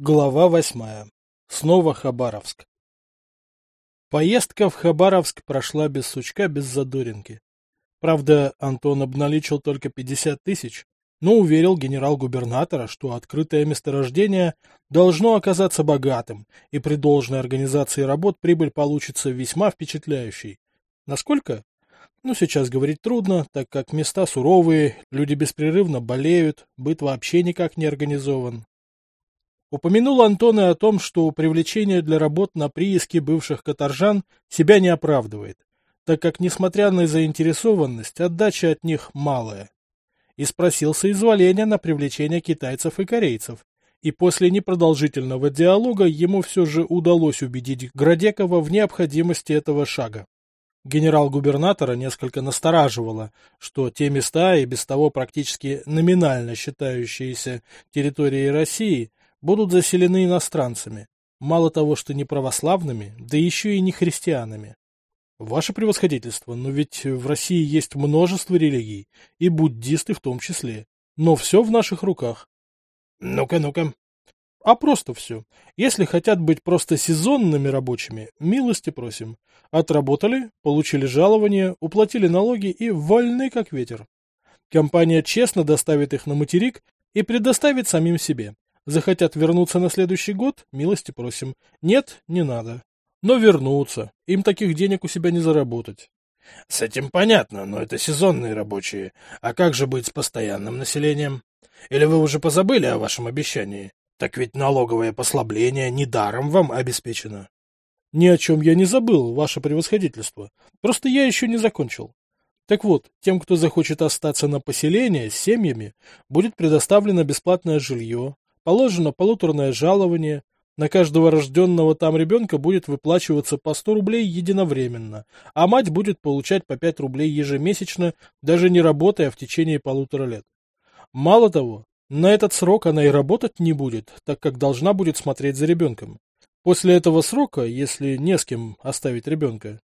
Глава восьмая. Снова Хабаровск. Поездка в Хабаровск прошла без сучка, без задоринки. Правда, Антон обналичил только 50 тысяч, но уверил генерал-губернатора, что открытое месторождение должно оказаться богатым, и при должной организации работ прибыль получится весьма впечатляющей. Насколько? Ну, сейчас говорить трудно, так как места суровые, люди беспрерывно болеют, быт вообще никак не организован. Упомянул Антон и о том, что привлечение для работ на прииске бывших каторжан себя не оправдывает, так как, несмотря на заинтересованность, отдача от них малая. И спросил соизволения на привлечение китайцев и корейцев. И после непродолжительного диалога ему все же удалось убедить Градекова в необходимости этого шага. Генерал-губернатора несколько настораживало, что те места, и без того практически номинально считающиеся территорией России, будут заселены иностранцами, мало того, что не православными, да еще и не христианами. Ваше превосходительство, но ведь в России есть множество религий, и буддисты в том числе. Но все в наших руках. Ну-ка, ну-ка. А просто все. Если хотят быть просто сезонными рабочими, милости просим. Отработали, получили жалование, уплатили налоги и вольны как ветер. Компания честно доставит их на материк и предоставит самим себе. Захотят вернуться на следующий год, милости просим. Нет, не надо. Но вернуться. Им таких денег у себя не заработать. С этим понятно, но это сезонные рабочие. А как же быть с постоянным населением? Или вы уже позабыли о вашем обещании? Так ведь налоговое послабление недаром вам обеспечено. Ни о чем я не забыл, ваше превосходительство. Просто я еще не закончил. Так вот, тем, кто захочет остаться на поселение с семьями, будет предоставлено бесплатное жилье, Положено полуторное жалование, на каждого рожденного там ребенка будет выплачиваться по 100 рублей единовременно, а мать будет получать по 5 рублей ежемесячно, даже не работая в течение полутора лет. Мало того, на этот срок она и работать не будет, так как должна будет смотреть за ребенком. После этого срока, если не с кем оставить ребенка,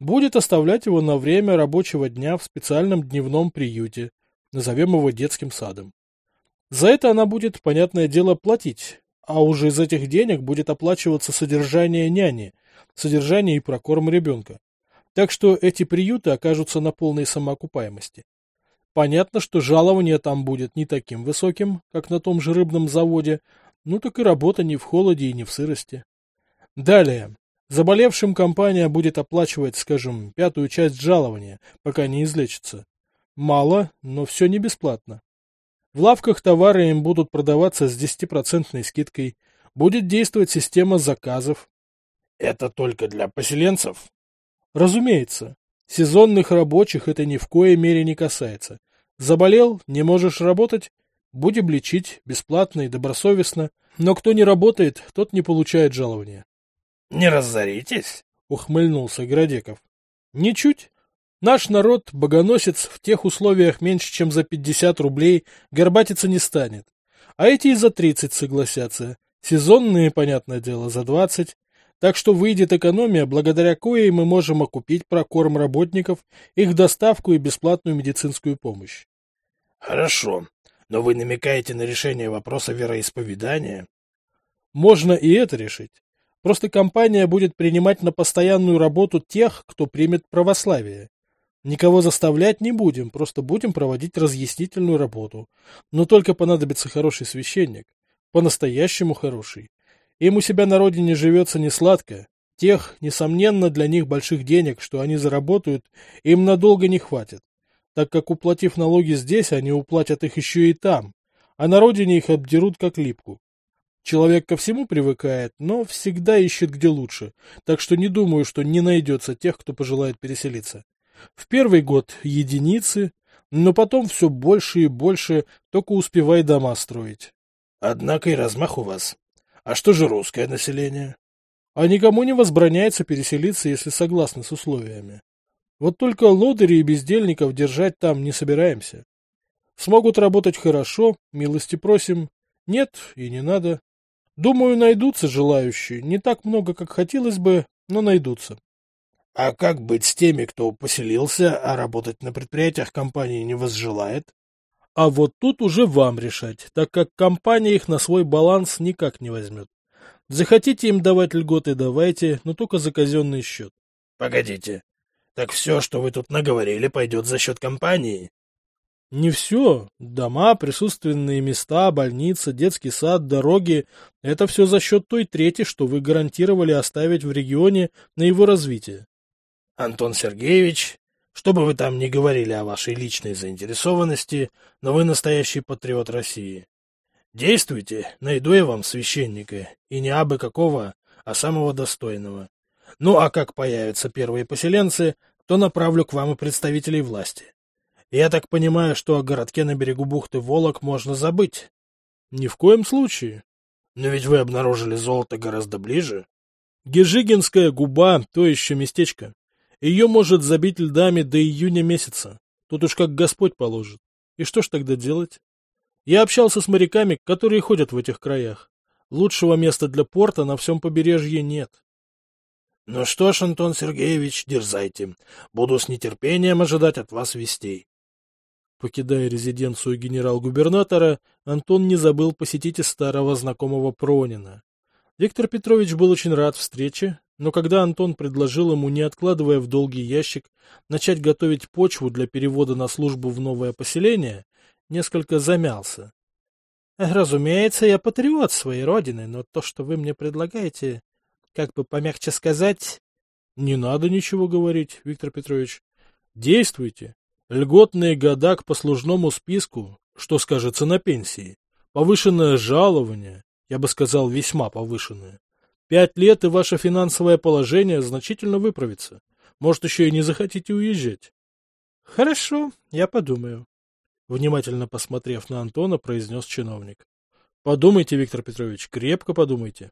будет оставлять его на время рабочего дня в специальном дневном приюте, назовем его детским садом. За это она будет, понятное дело, платить, а уже из этих денег будет оплачиваться содержание няни, содержание и прокорм ребенка. Так что эти приюты окажутся на полной самоокупаемости. Понятно, что жалование там будет не таким высоким, как на том же рыбном заводе, ну так и работа не в холоде и не в сырости. Далее. Заболевшим компания будет оплачивать, скажем, пятую часть жалования, пока не излечится. Мало, но все не бесплатно. В лавках товары им будут продаваться с 10% скидкой. Будет действовать система заказов. Это только для поселенцев? Разумеется. Сезонных рабочих это ни в коей мере не касается. Заболел, не можешь работать, будем лечить бесплатно и добросовестно. Но кто не работает, тот не получает жалования. — Не разоритесь? — ухмыльнулся Градеков. — Ничуть. Наш народ, богоносец, в тех условиях меньше, чем за 50 рублей, горбатиться не станет. А эти и за 30 согласятся. Сезонные, понятное дело, за 20. Так что выйдет экономия, благодаря коей мы можем окупить прокорм работников, их доставку и бесплатную медицинскую помощь. Хорошо. Но вы намекаете на решение вопроса вероисповедания? Можно и это решить. Просто компания будет принимать на постоянную работу тех, кто примет православие. Никого заставлять не будем, просто будем проводить разъяснительную работу. Но только понадобится хороший священник. По-настоящему хороший. Им у себя на родине живется не сладко. Тех, несомненно, для них больших денег, что они заработают, им надолго не хватит. Так как, уплатив налоги здесь, они уплатят их еще и там. А на родине их обдерут как липку. Человек ко всему привыкает, но всегда ищет где лучше. Так что не думаю, что не найдется тех, кто пожелает переселиться. В первый год единицы, но потом все больше и больше, только успевай дома строить. Однако и размах у вас. А что же русское население? А никому не возбраняется переселиться, если согласны с условиями. Вот только лодырей и бездельников держать там не собираемся. Смогут работать хорошо, милости просим. Нет и не надо. Думаю, найдутся желающие. Не так много, как хотелось бы, но найдутся. А как быть с теми, кто поселился, а работать на предприятиях компании не возжелает? А вот тут уже вам решать, так как компания их на свой баланс никак не возьмет. Захотите им давать льготы, давайте, но только за казенный счет. Погодите, так все, что вы тут наговорили, пойдет за счет компании? Не все. Дома, присутственные места, больница, детский сад, дороги — это все за счет той трети, что вы гарантировали оставить в регионе на его развитие. Антон Сергеевич, что бы вы там ни говорили о вашей личной заинтересованности, но вы настоящий патриот России. Действуйте, найду я вам священника, и не абы какого, а самого достойного. Ну а как появятся первые поселенцы, то направлю к вам и представителей власти. Я так понимаю, что о городке на берегу бухты Волок можно забыть. Ни в коем случае. Но ведь вы обнаружили золото гораздо ближе. Гежигинская губа — то еще местечко. Ее может забить льдами до июня месяца. Тут уж как Господь положит. И что ж тогда делать? Я общался с моряками, которые ходят в этих краях. Лучшего места для порта на всем побережье нет. Ну что ж, Антон Сергеевич, дерзайте. Буду с нетерпением ожидать от вас вестей. Покидая резиденцию генерал-губернатора, Антон не забыл посетить и старого знакомого Пронина. Виктор Петрович был очень рад встрече, но когда Антон предложил ему, не откладывая в долгий ящик, начать готовить почву для перевода на службу в новое поселение, несколько замялся. «Разумеется, я патриот своей родины, но то, что вы мне предлагаете, как бы помягче сказать...» «Не надо ничего говорить, Виктор Петрович. Действуйте. Льготные года к послужному списку, что скажется на пенсии, повышенное жалование, я бы сказал, весьма повышенное, Пять лет, и ваше финансовое положение значительно выправится. Может, еще и не захотите уезжать. — Хорошо, я подумаю. Внимательно посмотрев на Антона, произнес чиновник. — Подумайте, Виктор Петрович, крепко подумайте.